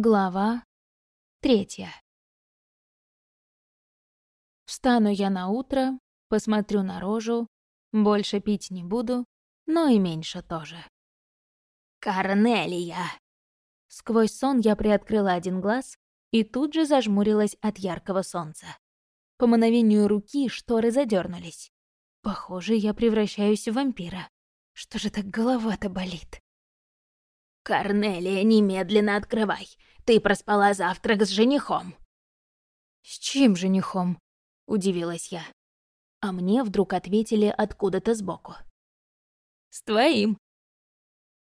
Глава третья. Встану я на утро, посмотрю на рожу, больше пить не буду, но и меньше тоже. «Корнелия!» Сквозь сон я приоткрыла один глаз и тут же зажмурилась от яркого солнца. По мановению руки шторы задернулись. Похоже, я превращаюсь в вампира. Что же так голова-то болит? «Корнелия, немедленно открывай! Ты проспала завтрак с женихом!» «С чьим женихом?» — удивилась я. А мне вдруг ответили откуда-то сбоку. «С твоим!»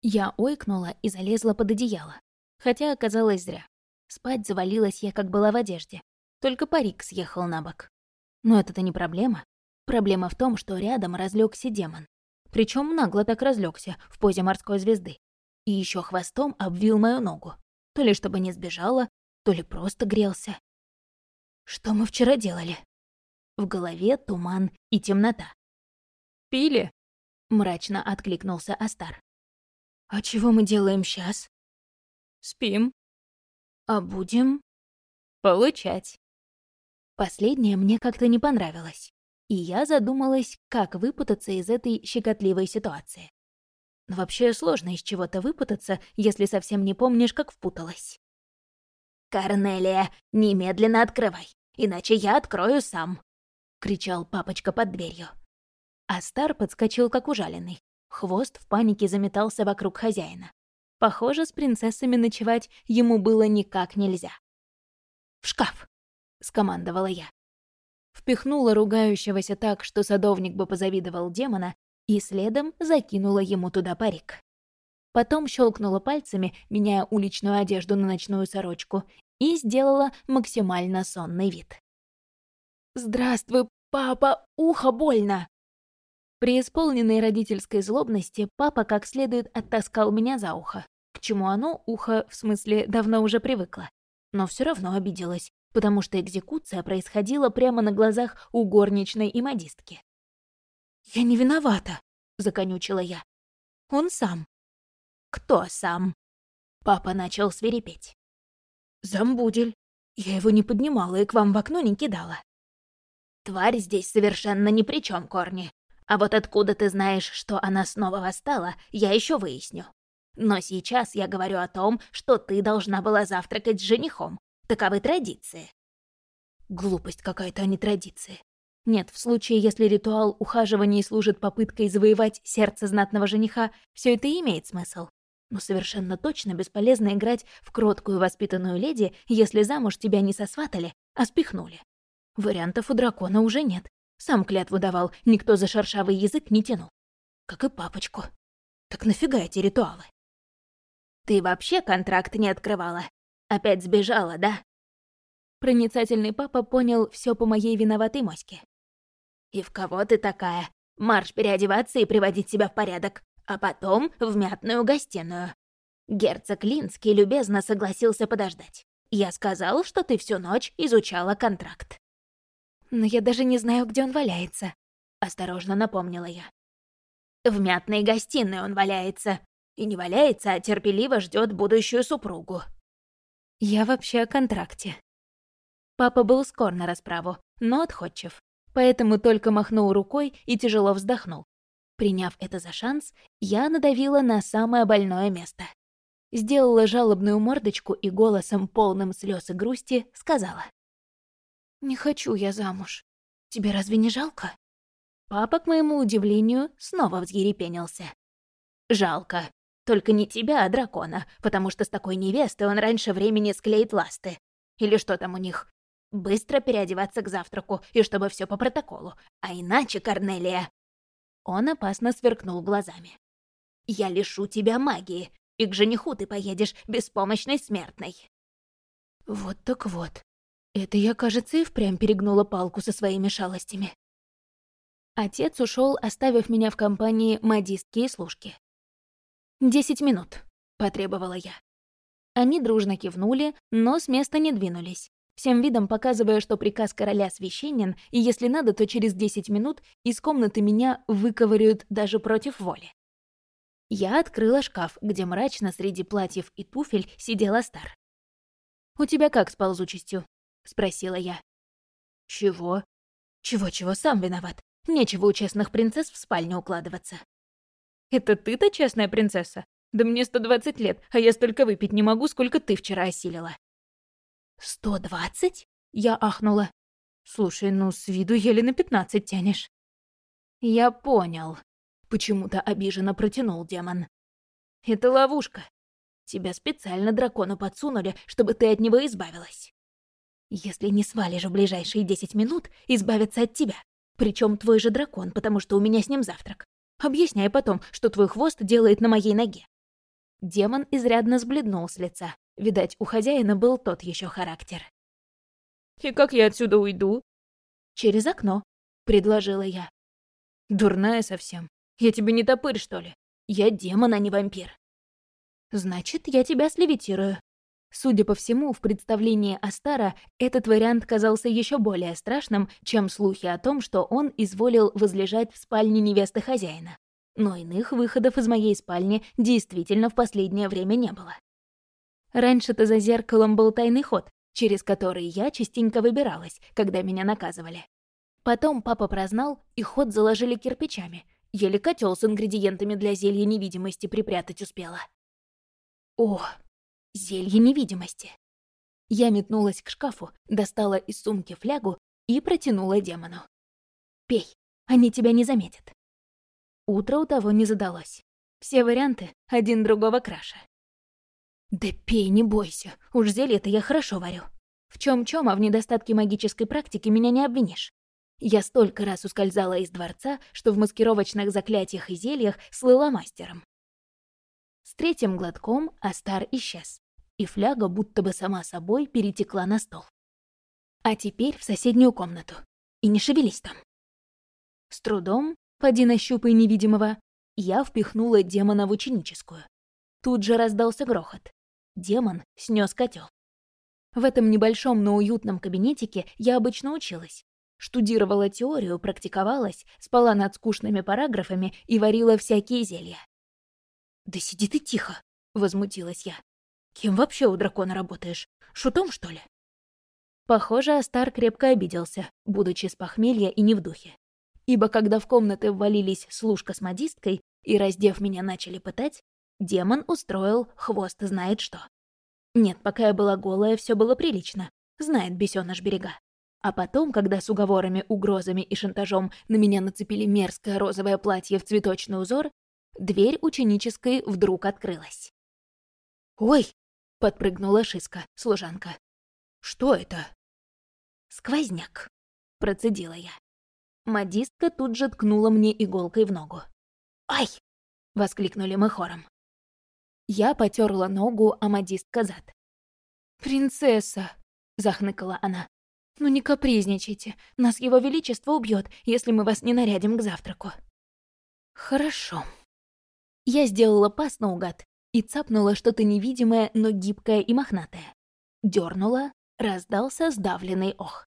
Я ойкнула и залезла под одеяло. Хотя оказалось зря. Спать завалилась я, как была в одежде. Только парик съехал на бок. Но это-то не проблема. Проблема в том, что рядом разлегся демон. Причем нагло так разлегся в позе морской звезды и еще хвостом обвил мою ногу. То ли чтобы не сбежала, то ли просто грелся. Что мы вчера делали? В голове туман и темнота. «Пили?» — мрачно откликнулся Астар. «А чего мы делаем сейчас? «Спим». «А будем?» «Получать». Последнее мне как-то не понравилось, и я задумалась, как выпутаться из этой щекотливой ситуации. Вообще сложно из чего-то выпутаться, если совсем не помнишь, как впуталась. «Корнелия, немедленно открывай, иначе я открою сам!» — кричал папочка под дверью. А Стар подскочил, как ужаленный. Хвост в панике заметался вокруг хозяина. Похоже, с принцессами ночевать ему было никак нельзя. «В шкаф!» — скомандовала я. Впихнула ругающегося так, что садовник бы позавидовал демона, и следом закинула ему туда парик. Потом щелкнула пальцами, меняя уличную одежду на ночную сорочку, и сделала максимально сонный вид. «Здравствуй, папа! Ухо больно!» При исполненной родительской злобности папа как следует оттаскал меня за ухо, к чему оно, ухо, в смысле, давно уже привыкло. Но все равно обиделась, потому что экзекуция происходила прямо на глазах у горничной и модистки. «Я не виновата», — законючила я. «Он сам». «Кто сам?» Папа начал свирепеть. «Замбудель. Я его не поднимала и к вам в окно не кидала». «Тварь здесь совершенно ни при чем, Корни. А вот откуда ты знаешь, что она снова восстала, я еще выясню. Но сейчас я говорю о том, что ты должна была завтракать с женихом. Таковы традиции». Глупость какая-то, а не традиции. Нет, в случае, если ритуал ухаживания служит попыткой завоевать сердце знатного жениха, все это имеет смысл. Но совершенно точно бесполезно играть в кроткую воспитанную леди, если замуж тебя не сосватали, а спихнули. Вариантов у дракона уже нет. Сам клятву давал, никто за шершавый язык не тянул. Как и папочку. Так нафига эти ритуалы? Ты вообще контракт не открывала? Опять сбежала, да? Проницательный папа понял все по моей виноватой моське. «И в кого ты такая? Марш переодеваться и приводить себя в порядок, а потом в мятную гостиную». Герцог Линский любезно согласился подождать. «Я сказал, что ты всю ночь изучала контракт». «Но я даже не знаю, где он валяется», — осторожно напомнила я. «В мятной гостиной он валяется. И не валяется, а терпеливо ждет будущую супругу». «Я вообще о контракте». Папа был скор на расправу, но отходчив поэтому только махнул рукой и тяжело вздохнул. Приняв это за шанс, я надавила на самое больное место. Сделала жалобную мордочку и голосом, полным слез и грусти, сказала. «Не хочу я замуж. Тебе разве не жалко?» Папа, к моему удивлению, снова взъерепенился. «Жалко. Только не тебя, а дракона, потому что с такой невестой он раньше времени склеит ласты. Или что там у них? Быстро переодеваться к завтраку, и чтобы все по протоколу. А иначе, Корнелия...» Он опасно сверкнул глазами. «Я лишу тебя магии, и к жениху ты поедешь беспомощной смертной». Вот так вот. Это я, кажется, и впрямь перегнула палку со своими шалостями. Отец ушел, оставив меня в компании модистки и служки. «Десять минут», — потребовала я. Они дружно кивнули, но с места не двинулись, всем видом показывая, что приказ короля священен, и если надо, то через 10 минут из комнаты меня выковыривают даже против воли. Я открыла шкаф, где мрачно среди платьев и туфель сидела Стар. у тебя как с ползучестью?» — спросила я. «Чего?» «Чего-чего, сам виноват. Нечего у честных принцесс в спальню укладываться». «Это ты-то честная принцесса? Да мне 120 лет, а я столько выпить не могу, сколько ты вчера осилила». «Сто двадцать?» — я ахнула. «Слушай, ну с виду еле на пятнадцать тянешь». «Я понял», — почему-то обиженно протянул демон. «Это ловушка. Тебя специально дракону подсунули, чтобы ты от него избавилась. Если не свалишь в ближайшие десять минут, избавиться от тебя. Причем твой же дракон, потому что у меня с ним завтрак. Объясняй потом, что твой хвост делает на моей ноге». Демон изрядно сбледнул с лица. Видать, у хозяина был тот еще характер. «И как я отсюда уйду?» «Через окно», — предложила я. «Дурная совсем. Я тебе не топырь, что ли? Я демон, а не вампир». «Значит, я тебя слевитирую». Судя по всему, в представлении Астара этот вариант казался еще более страшным, чем слухи о том, что он изволил возлежать в спальне невесты хозяина. Но иных выходов из моей спальни действительно в последнее время не было. Раньше-то за зеркалом был тайный ход, через который я частенько выбиралась, когда меня наказывали. Потом папа прознал, и ход заложили кирпичами. Еле котел с ингредиентами для зелья невидимости припрятать успела. О, зелье невидимости. Я метнулась к шкафу, достала из сумки флягу и протянула демону. «Пей, они тебя не заметят». Утро у того не задалось. Все варианты один другого краше. «Да пей, не бойся, уж зелье-то я хорошо варю. В чем чем а в недостатке магической практики меня не обвинишь. Я столько раз ускользала из дворца, что в маскировочных заклятиях и зельях слыла мастером. С третьим глотком Астар исчез, и фляга будто бы сама собой перетекла на стол. А теперь в соседнюю комнату. И не шевелись там. С трудом, поди нащупай невидимого, я впихнула демона в ученическую. Тут же раздался грохот. Демон снес котел. В этом небольшом, но уютном кабинетике я обычно училась. Штудировала теорию, практиковалась, спала над скучными параграфами и варила всякие зелья. «Да сиди ты тихо!» — возмутилась я. «Кем вообще у дракона работаешь? Шутом, что ли?» Похоже, Астар крепко обиделся, будучи с похмелья и не в духе. Ибо когда в комнаты ввалились служка с модисткой и, раздев меня, начали пытать, Демон устроил хвост знает что. Нет, пока я была голая, все было прилично. Знает бесёныш берега. А потом, когда с уговорами, угрозами и шантажом на меня нацепили мерзкое розовое платье в цветочный узор, дверь ученической вдруг открылась. «Ой!» — подпрыгнула Шиска, служанка. «Что это?» «Сквозняк», — процедила я. Модистка тут же ткнула мне иголкой в ногу. «Ай!» — воскликнули мы хором. Я потерла ногу, а модистка зад. «Принцесса!» — захныкала она. «Ну не капризничайте, нас его величество убьет, если мы вас не нарядим к завтраку». «Хорошо». Я сделала пас наугад и цапнула что-то невидимое, но гибкое и мохнатое. Дёрнула, раздался сдавленный ох.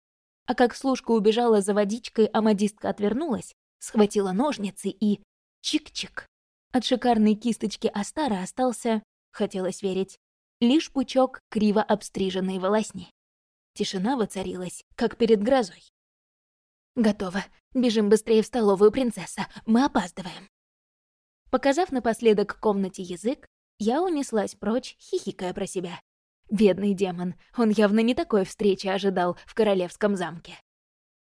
А как служка убежала за водичкой, а модистка отвернулась, схватила ножницы и... Чик-чик. От шикарной кисточки Астара остался, хотелось верить, лишь пучок криво обстриженной волосни. Тишина воцарилась, как перед грозой. «Готово. Бежим быстрее в столовую, принцесса. Мы опаздываем». Показав напоследок комнате язык, я унеслась прочь, хихикая про себя. Бедный демон, он явно не такой встречи ожидал в королевском замке.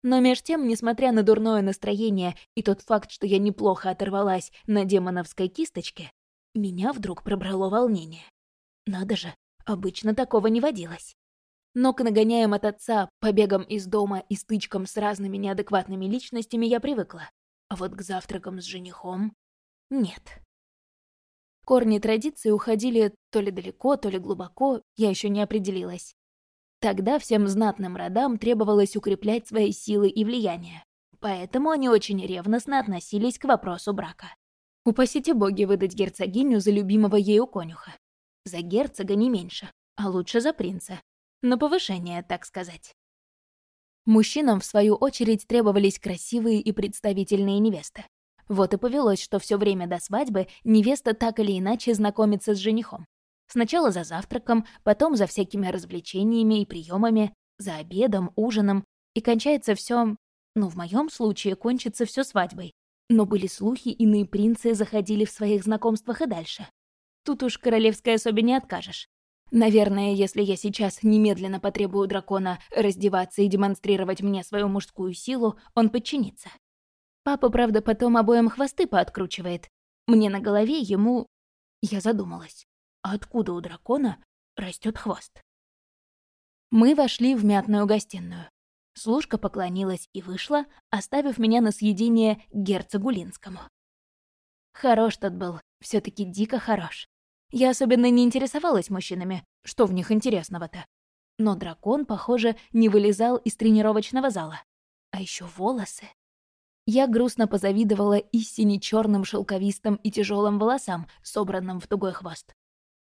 Но меж тем, несмотря на дурное настроение и тот факт, что я неплохо оторвалась на демоновской кисточке, меня вдруг пробрало волнение. Надо же, обычно такого не водилось. Но к нагоняям от отца, побегам из дома и стычкам с разными неадекватными личностями я привыкла. А вот к завтракам с женихом — нет. Корни традиции уходили то ли далеко, то ли глубоко, я еще не определилась. Тогда всем знатным родам требовалось укреплять свои силы и влияние. Поэтому они очень ревностно относились к вопросу брака. Упасите боги выдать герцогиню за любимого ею конюха. За герцога не меньше, а лучше за принца. На повышение, так сказать. Мужчинам, в свою очередь, требовались красивые и представительные невесты. Вот и повелось, что все время до свадьбы невеста так или иначе знакомится с женихом. Сначала за завтраком, потом за всякими развлечениями и приемами, за обедом, ужином, и кончается все, ну, в моем случае кончится все свадьбой. Но были слухи, иные принцы заходили в своих знакомствах и дальше. Тут уж королевской особе не откажешь. Наверное, если я сейчас немедленно потребую дракона раздеваться и демонстрировать мне свою мужскую силу, он подчинится. Папа, правда, потом обоим хвосты пооткручивает. Мне на голове, ему... Я задумалась. Откуда у дракона растет хвост? Мы вошли в мятную гостиную. Служка поклонилась и вышла, оставив меня на съедение герцогу Линскому. Хорош тот был, все таки дико хорош. Я особенно не интересовалась мужчинами, что в них интересного-то. Но дракон, похоже, не вылезал из тренировочного зала. А еще волосы. Я грустно позавидовала и сине черным шелковистым и тяжелым волосам, собранным в тугой хвост.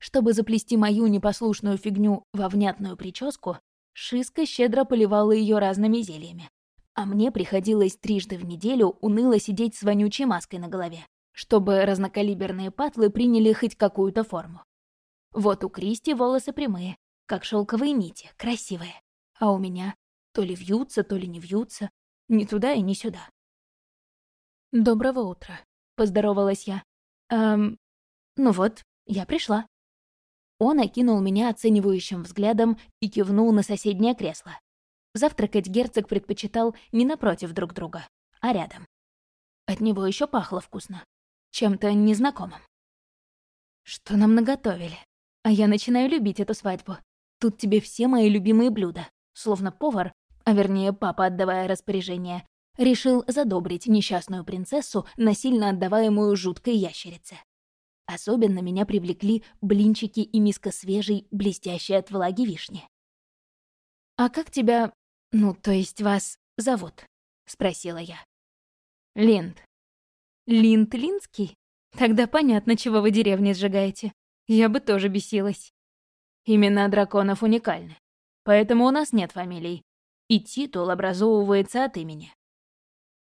Чтобы заплести мою непослушную фигню во внятную прическу, Шиска щедро поливала ее разными зельями. А мне приходилось трижды в неделю уныло сидеть с вонючей маской на голове, чтобы разнокалиберные патлы приняли хоть какую-то форму. Вот у Кристи волосы прямые, как шелковые нити, красивые. А у меня то ли вьются, то ли не вьются, ни туда и ни сюда. «Доброго утра», — поздоровалась я. «Эм, ну вот, я пришла». Он окинул меня оценивающим взглядом и кивнул на соседнее кресло. Завтракать герцог предпочитал не напротив друг друга, а рядом. От него еще пахло вкусно. Чем-то незнакомым. Что нам наготовили? А я начинаю любить эту свадьбу. Тут тебе все мои любимые блюда. Словно повар, а вернее папа, отдавая распоряжение, решил задобрить несчастную принцессу, насильно отдаваемую жуткой ящерице. Особенно меня привлекли блинчики и миска свежей, блестящей от влаги вишни. «А как тебя, ну, то есть вас, зовут?» — спросила я. «Линд». «Линд Линский? Тогда понятно, чего вы деревни сжигаете. Я бы тоже бесилась». «Имена драконов уникальны, поэтому у нас нет фамилий, и титул образовывается от имени».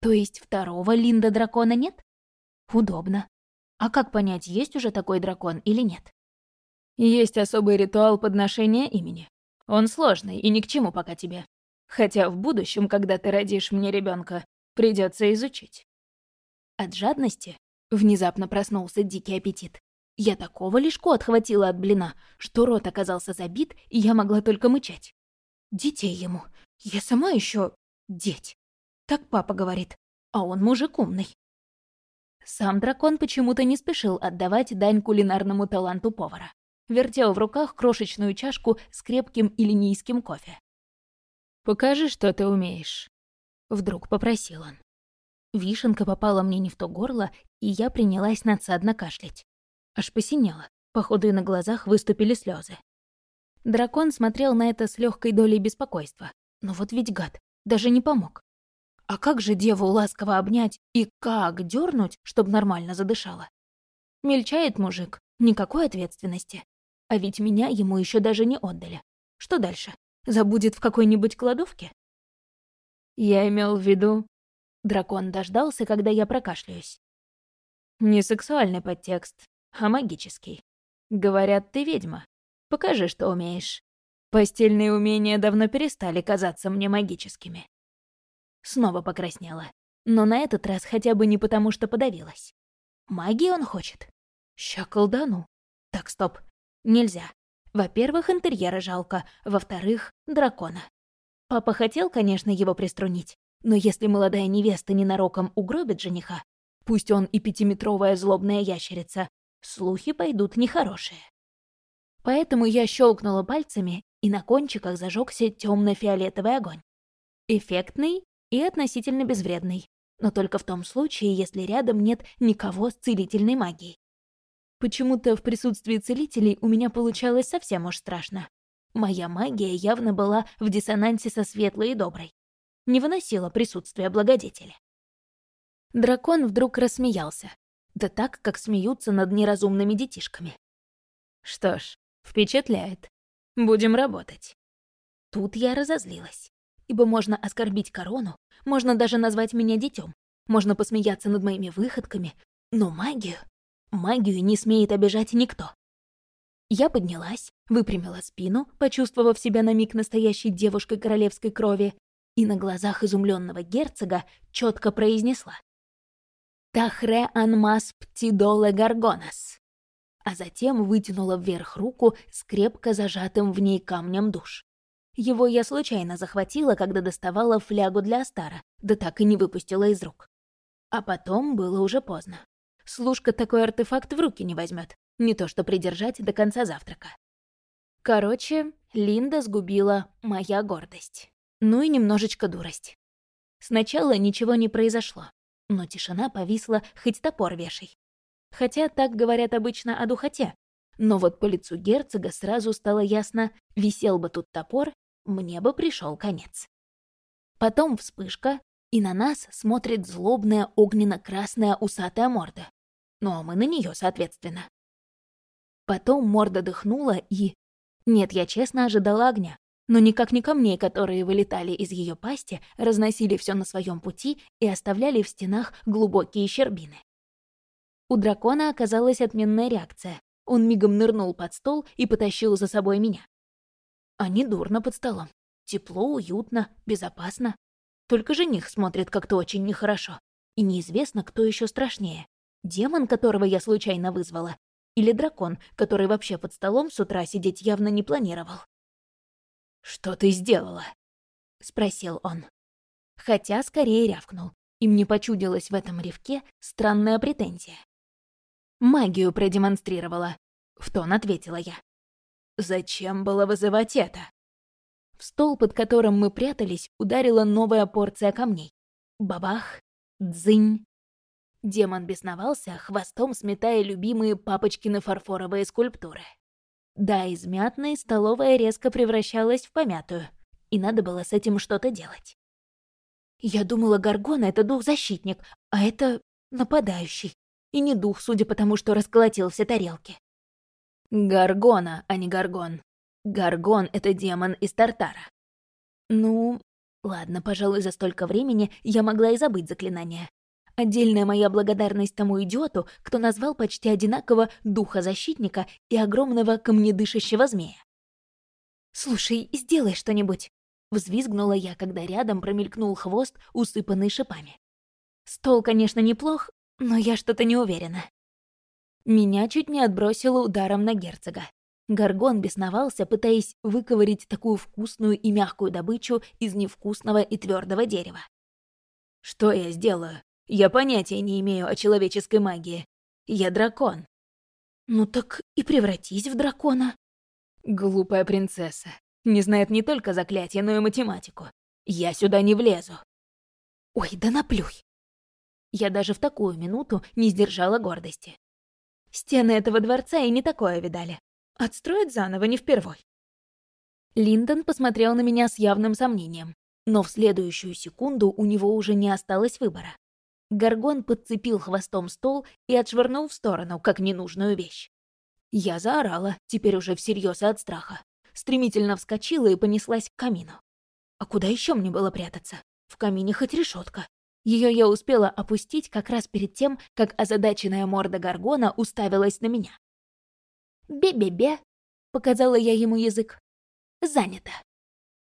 «То есть второго Линда дракона нет?» «Удобно. А как понять, есть уже такой дракон или нет? Есть особый ритуал подношения имени. Он сложный и ни к чему пока тебе. Хотя в будущем, когда ты родишь мне ребенка, придется изучить. От жадности внезапно проснулся дикий аппетит. Я такого лишку отхватила от блина, что рот оказался забит, и я могла только мычать. Детей ему. Я сама еще деть. Так папа говорит. А он мужик умный. Сам дракон почему-то не спешил отдавать дань кулинарному таланту повара. Вертел в руках крошечную чашку с крепким илинийским кофе. «Покажи, что ты умеешь», — вдруг попросил он. Вишенка попала мне не в то горло, и я принялась надсадно кашлять. Аж посинело, походу и на глазах выступили слезы. Дракон смотрел на это с легкой долей беспокойства. Но вот ведь гад, даже не помог. А как же деву ласково обнять и как дернуть, чтобы нормально задышала? Мельчает мужик, никакой ответственности. А ведь меня ему еще даже не отдали. Что дальше? Забудет в какой-нибудь кладовке? Я имел в виду... Дракон дождался, когда я прокашляюсь. Не сексуальный подтекст, а магический. Говорят, ты ведьма. Покажи, что умеешь. Постельные умения давно перестали казаться мне магическими. Снова покраснела. Но на этот раз хотя бы не потому, что подавилась. Магии он хочет. Ща колдану. Так, стоп. Нельзя. Во-первых, интерьера жалко. Во-вторых, дракона. Папа хотел, конечно, его приструнить. Но если молодая невеста ненароком угробит жениха, пусть он и пятиметровая злобная ящерица, слухи пойдут нехорошие. Поэтому я щелкнула пальцами, и на кончиках зажегся темно фиолетовый огонь. Эффектный и относительно безвредный, но только в том случае, если рядом нет никого с целительной магией. Почему-то в присутствии целителей у меня получалось совсем уж страшно. Моя магия явно была в диссонансе со светлой и доброй. Не выносила присутствия благодетеля. Дракон вдруг рассмеялся. Да так, как смеются над неразумными детишками. Что ж, впечатляет. Будем работать. Тут я разозлилась ибо можно оскорбить корону, можно даже назвать меня детем, можно посмеяться над моими выходками, но магию... Магию не смеет обижать никто. Я поднялась, выпрямила спину, почувствовав себя на миг настоящей девушкой королевской крови, и на глазах изумленного герцога четко произнесла. «Тахре анмас птидоле гаргонас», а затем вытянула вверх руку с крепко зажатым в ней камнем душ. Его я случайно захватила, когда доставала флягу для Астара, да так и не выпустила из рук. А потом было уже поздно. Служка такой артефакт в руки не возьмет, не то что придержать до конца завтрака. Короче, Линда сгубила моя гордость. Ну и немножечко дурость. Сначала ничего не произошло, но тишина повисла, хоть топор вешай. Хотя так говорят обычно о духоте. Но вот по лицу герцога сразу стало ясно, висел бы тут топор, мне бы пришел конец. Потом вспышка, и на нас смотрит злобная огненно-красная усатая морда. Ну а мы на нее, соответственно. Потом морда дыхнула и... Нет, я честно ожидала огня, но никак не камней, которые вылетали из ее пасти, разносили все на своем пути и оставляли в стенах глубокие щербины. У дракона оказалась отменная реакция. Он мигом нырнул под стол и потащил за собой меня. А не дурно под столом. Тепло, уютно, безопасно. Только жених смотрит как-то очень нехорошо. И неизвестно, кто еще страшнее. Демон, которого я случайно вызвала, или дракон, который вообще под столом с утра сидеть явно не планировал. «Что ты сделала?» — спросил он. Хотя скорее рявкнул. И мне почудилась в этом ревке странная претензия. «Магию продемонстрировала», — в тон ответила я. «Зачем было вызывать это?» В стол, под которым мы прятались, ударила новая порция камней. Бабах, дзынь. Демон бесновался, хвостом сметая любимые папочкины фарфоровые скульптуры. Да, из мятной столовая резко превращалась в помятую, и надо было с этим что-то делать. Я думала, Гаргона — это дух-защитник, а это нападающий. И не дух, судя по тому, что расколотил все тарелки. Гаргона, а не Гаргон. Гаргон — это демон из Тартара. Ну, ладно, пожалуй, за столько времени я могла и забыть заклинание. Отдельная моя благодарность тому идиоту, кто назвал почти одинаково духа-защитника и огромного камнедышащего змея. «Слушай, сделай что-нибудь», — взвизгнула я, когда рядом промелькнул хвост, усыпанный шипами. «Стол, конечно, неплох, но я что-то не уверена». Меня чуть не отбросило ударом на герцога. Гаргон бесновался, пытаясь выковырить такую вкусную и мягкую добычу из невкусного и твердого дерева. «Что я сделаю? Я понятия не имею о человеческой магии. Я дракон». «Ну так и превратись в дракона». Глупая принцесса. Не знает не только заклятие, но и математику. Я сюда не влезу. Ой, да наплюй. Я даже в такую минуту не сдержала гордости. Стены этого дворца и не такое видали. Отстроить заново не впервой. Линдон посмотрел на меня с явным сомнением, но в следующую секунду у него уже не осталось выбора. Гаргон подцепил хвостом стол и отшвырнул в сторону, как ненужную вещь. Я заорала, теперь уже всерьез от страха. Стремительно вскочила и понеслась к камину. А куда еще мне было прятаться? В камине хоть решетка. Ее я успела опустить как раз перед тем, как озадаченная морда Гаргона уставилась на меня. «Бе-бе-бе», — показала я ему язык. «Занято».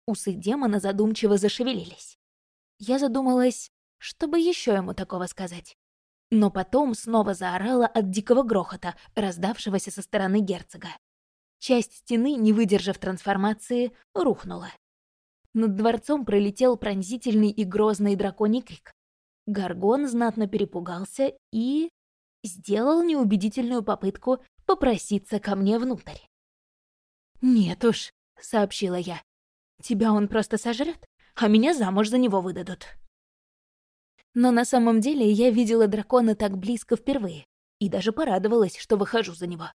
Усы демона задумчиво зашевелились. Я задумалась, чтобы еще ему такого сказать. Но потом снова заорала от дикого грохота, раздавшегося со стороны герцога. Часть стены, не выдержав трансформации, рухнула. Над дворцом пролетел пронзительный и грозный драконий крик. Гаргон знатно перепугался и... сделал неубедительную попытку попроситься ко мне внутрь. «Нет уж», — сообщила я. «Тебя он просто сожрет, а меня замуж за него выдадут». Но на самом деле я видела дракона так близко впервые и даже порадовалась, что выхожу за него.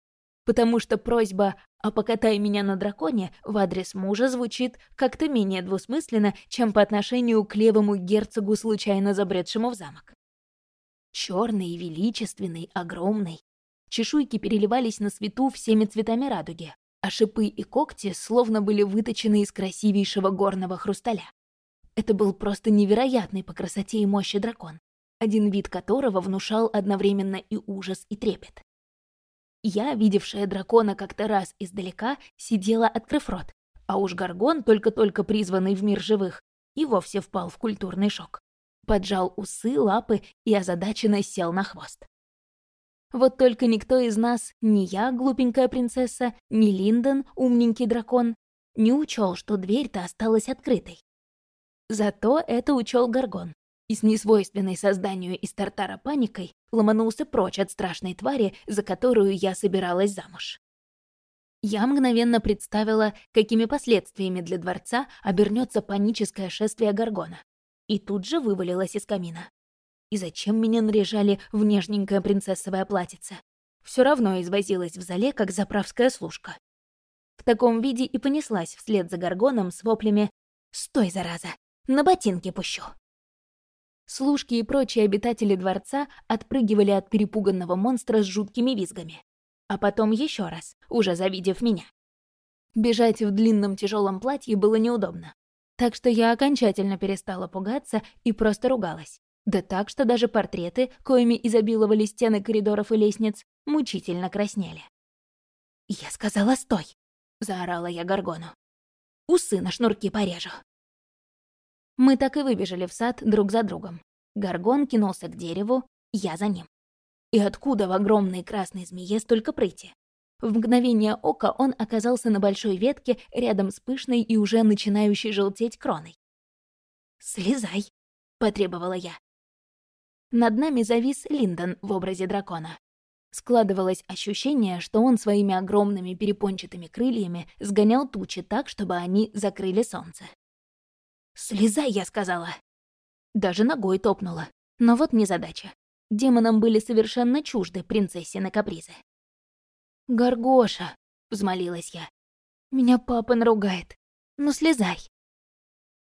Потому что просьба «а покатай меня на драконе» в адрес мужа звучит как-то менее двусмысленно, чем по отношению к левому герцогу, случайно забредшему в замок. Черный, величественный, огромный, Чешуйки переливались на свету всеми цветами радуги, а шипы и когти словно были выточены из красивейшего горного хрусталя. Это был просто невероятный по красоте и мощи дракон, один вид которого внушал одновременно и ужас, и трепет. Я, видевшая дракона как-то раз издалека, сидела, открыв рот, а уж Гаргон, только-только призванный в мир живых, и вовсе впал в культурный шок. Поджал усы, лапы и озадаченно сел на хвост. Вот только никто из нас, ни я, глупенькая принцесса, ни Линдон, умненький дракон, не учел, что дверь-то осталась открытой. Зато это учел Гаргон, и с несвойственной созданию из Тартара паникой ломанулся прочь от страшной твари, за которую я собиралась замуж. Я мгновенно представила, какими последствиями для дворца обернется паническое шествие Гаргона, и тут же вывалилась из камина. И зачем меня наряжали в нежненькое принцессовое платьице? Все равно извозилась в зале, как заправская служка. В таком виде и понеслась вслед за Гаргоном с воплями «Стой, зараза! На ботинки пущу!» Служки и прочие обитатели дворца отпрыгивали от перепуганного монстра с жуткими визгами. А потом еще раз, уже завидев меня. Бежать в длинном тяжелом платье было неудобно. Так что я окончательно перестала пугаться и просто ругалась. Да так, что даже портреты, коими изобиловали стены коридоров и лестниц, мучительно краснели. «Я сказала, стой!» — заорала я Гаргону. «Усы на шнурки порежу!» Мы так и выбежали в сад друг за другом. Гаргон кинулся к дереву, я за ним. И откуда в огромной красной змее столько прыти? В мгновение ока он оказался на большой ветке рядом с пышной и уже начинающей желтеть кроной. «Слезай!» — потребовала я. Над нами завис Линдон в образе дракона. Складывалось ощущение, что он своими огромными перепончатыми крыльями сгонял тучи так, чтобы они закрыли солнце. «Слезай!» — я сказала. Даже ногой топнула. Но вот незадача. Демонам были совершенно чужды принцессины капризы. «Горгоша!» — взмолилась я. «Меня папа наругает. Ну, слезай!»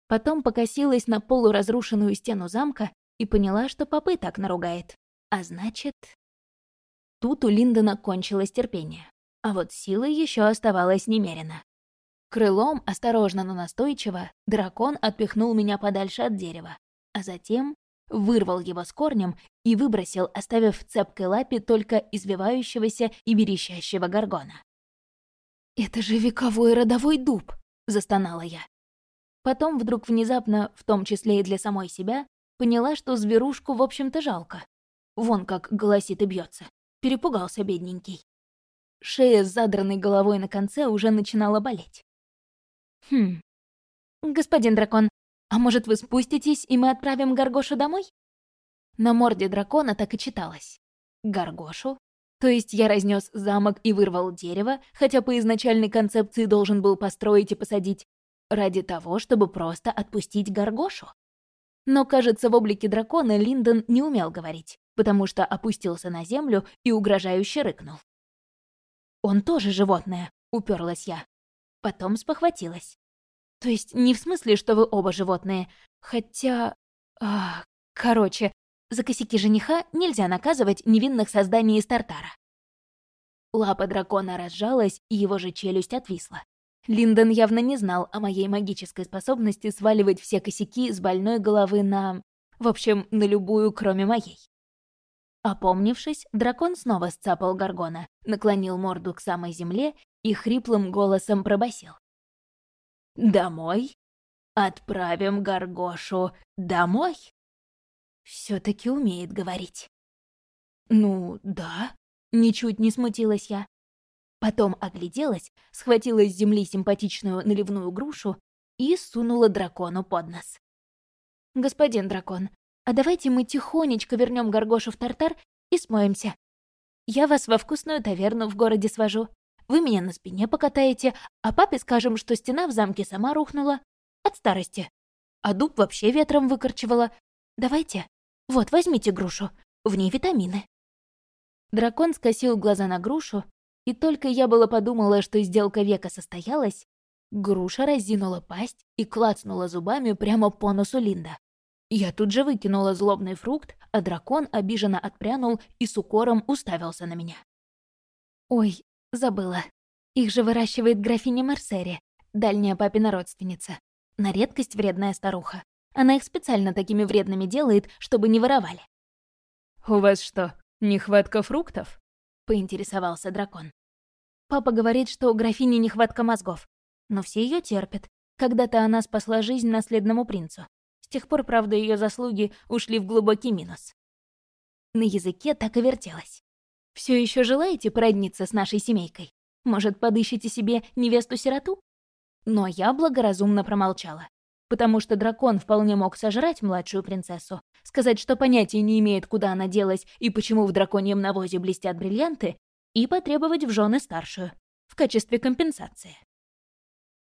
Потом покосилась на полуразрушенную стену замка и поняла, что папы так наругает. А значит... Тут у Линдона кончилось терпение. А вот силы еще оставалось немерено. Крылом, осторожно, но настойчиво, дракон отпихнул меня подальше от дерева, а затем вырвал его с корнем и выбросил, оставив в цепкой лапе только извивающегося и верещащего горгона. «Это же вековой родовой дуб!» — застонала я. Потом вдруг внезапно, в том числе и для самой себя, поняла, что зверушку, в общем-то, жалко. Вон как голосит и бьется. Перепугался бедненький. Шея с задранной головой на конце уже начинала болеть. Хм. Господин дракон, а может вы спуститесь, и мы отправим Гаргошу домой? На морде дракона так и читалось. Гаргошу? То есть я разнес замок и вырвал дерево, хотя по изначальной концепции должен был построить и посадить, ради того, чтобы просто отпустить Гаргошу? Но, кажется, в облике дракона Линдон не умел говорить, потому что опустился на землю и угрожающе рыкнул. «Он тоже животное», — уперлась я. Потом спохватилась. То есть не в смысле, что вы оба животные, хотя... А, короче, за косяки жениха нельзя наказывать невинных созданий из Тартара. Лапа дракона разжалась, и его же челюсть отвисла. Линдон явно не знал о моей магической способности сваливать все косяки с больной головы на... В общем, на любую, кроме моей. Опомнившись, дракон снова сцапал Гаргона, наклонил морду к самой земле и хриплым голосом пробасил. «Домой? Отправим Гаргошу домой?» все таки умеет говорить. «Ну, да», — ничуть не смутилась я. Потом огляделась, схватила с земли симпатичную наливную грушу и сунула дракону под нос. «Господин дракон, а давайте мы тихонечко вернем Гаргошу в Тартар и смоемся. Я вас во вкусную таверну в городе свожу. Вы меня на спине покатаете, а папе скажем, что стена в замке сама рухнула. От старости. А дуб вообще ветром выкорчевала. Давайте. Вот, возьмите грушу. В ней витамины». Дракон скосил глаза на грушу, и только я было подумала, что сделка века состоялась, груша разинула пасть и клацнула зубами прямо по носу Линда. Я тут же выкинула злобный фрукт, а дракон обиженно отпрянул и с укором уставился на меня. «Ой, забыла. Их же выращивает графиня Мерсери, дальняя папина родственница. На редкость вредная старуха. Она их специально такими вредными делает, чтобы не воровали». «У вас что, нехватка фруктов?» — поинтересовался дракон. Папа говорит, что у графини нехватка мозгов, но все ее терпят. Когда-то она спасла жизнь наследному принцу. С тех пор, правда, ее заслуги ушли в глубокий минус. На языке так и вертелось. Все еще желаете породниться с нашей семейкой? Может, подыщите себе невесту-сироту? Но я благоразумно промолчала, потому что дракон вполне мог сожрать младшую принцессу, сказать, что понятия не имеет, куда она делась и почему в драконьем навозе блестят бриллианты, и потребовать в жены старшую, в качестве компенсации.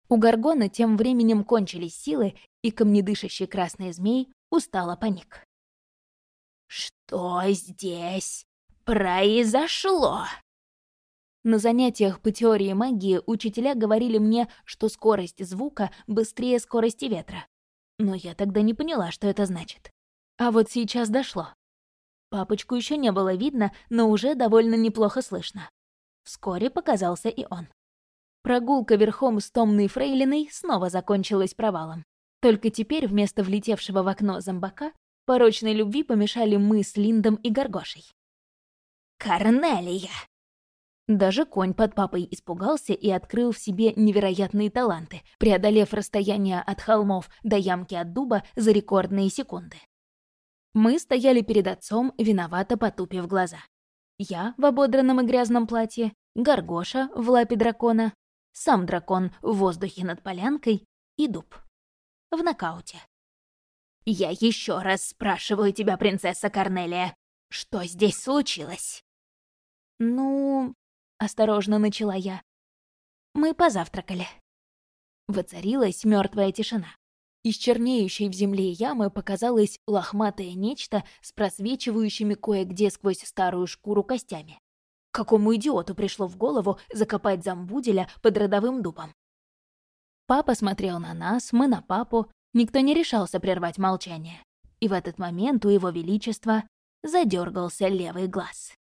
У Гаргона тем временем кончились силы, и камнедышащий красный змей устало паник. «Что здесь произошло?» На занятиях по теории магии учителя говорили мне, что скорость звука быстрее скорости ветра. Но я тогда не поняла, что это значит. А вот сейчас дошло. Папочку еще не было видно, но уже довольно неплохо слышно. Вскоре показался и он. Прогулка верхом с томной фрейлиной снова закончилась провалом. Только теперь вместо влетевшего в окно зомбака порочной любви помешали мы с Линдом и Горгошей. «Корнелия!» Даже конь под папой испугался и открыл в себе невероятные таланты, преодолев расстояние от холмов до ямки от дуба за рекордные секунды. Мы стояли перед отцом, виновато потупив глаза. Я в ободранном и грязном платье, Горгоша в лапе дракона, сам дракон в воздухе над полянкой и дуб. В нокауте. «Я еще раз спрашиваю тебя, принцесса Корнелия, что здесь случилось?» «Ну, осторожно начала я. Мы позавтракали. Воцарилась мертвая тишина. Из чернеющей в земле ямы показалось лохматое нечто с просвечивающими кое-где сквозь старую шкуру костями. Какому идиоту пришло в голову закопать замбуделя под родовым дубом? Папа смотрел на нас, мы на папу, никто не решался прервать молчание. И в этот момент у его величества задергался левый глаз.